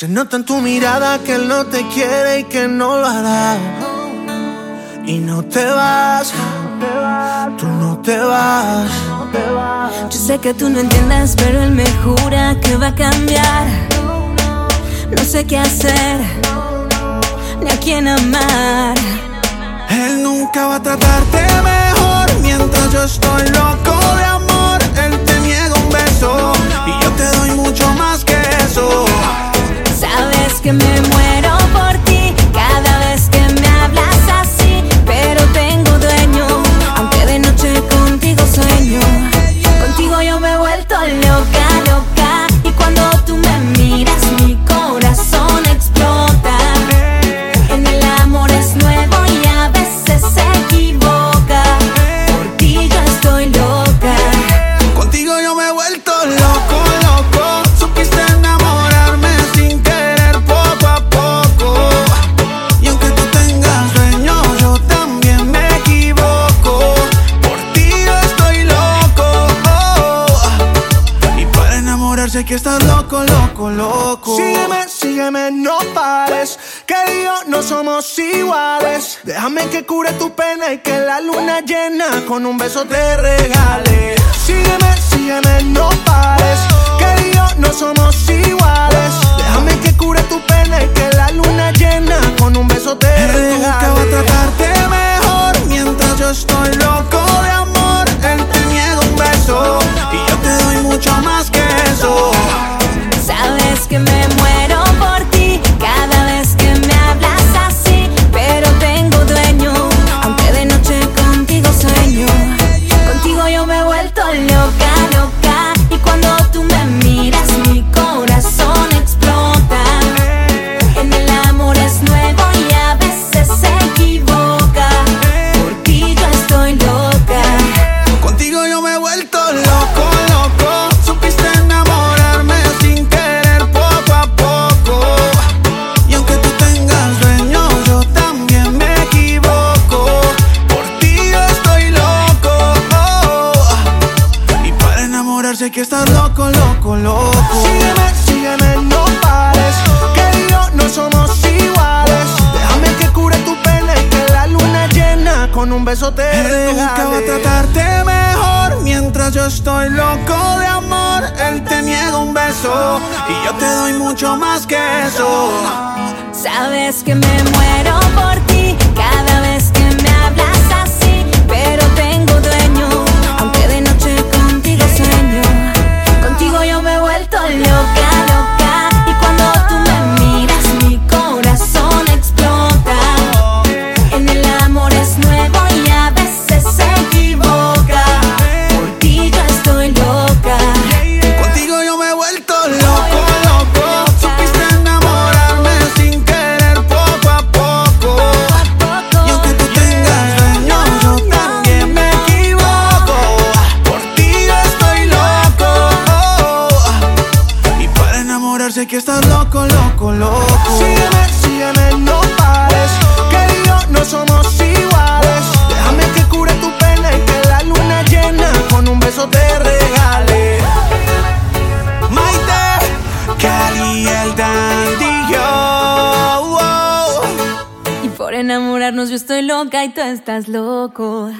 Se nota en tu mirada que él no te quiere y que no lo hará. Y no te vas, tú no te vas. Yo sé que tú no entiendas, pero él me jura que va a cambiar. No sé qué hacer, ni a quién amar. Él nunca va a tratarte mejor mientras yo estoy loco que me enamorarse que estás loco, loco, loco. Sígueme, sígueme, no pares. Que yo no somos iguales. Déjame que cure tu pena y que la luna llena con un beso te regale. Sígueme, sígueme, no pares. Que yo no somos loco, loco, loco. Sígueme, sígueme, no pares. Que yo no somos iguales. Déjame que cure tu pena y que la luna llena con un beso te regale. Nunca va a tratarte mejor mientras yo estoy loco de amor. Él te niega un beso y yo te doy mucho más que eso. Sabes que me muero que estás loco, loco, loco. Sígueme, sígueme, no pares. Que yo no somos iguales. Déjame que cure tu pena y que la luna llena con un beso te regale. Maite, Cali, el dandy. Y por enamorarnos yo estoy loca y tú estás loco.